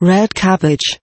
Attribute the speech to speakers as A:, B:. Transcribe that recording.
A: red cabbage.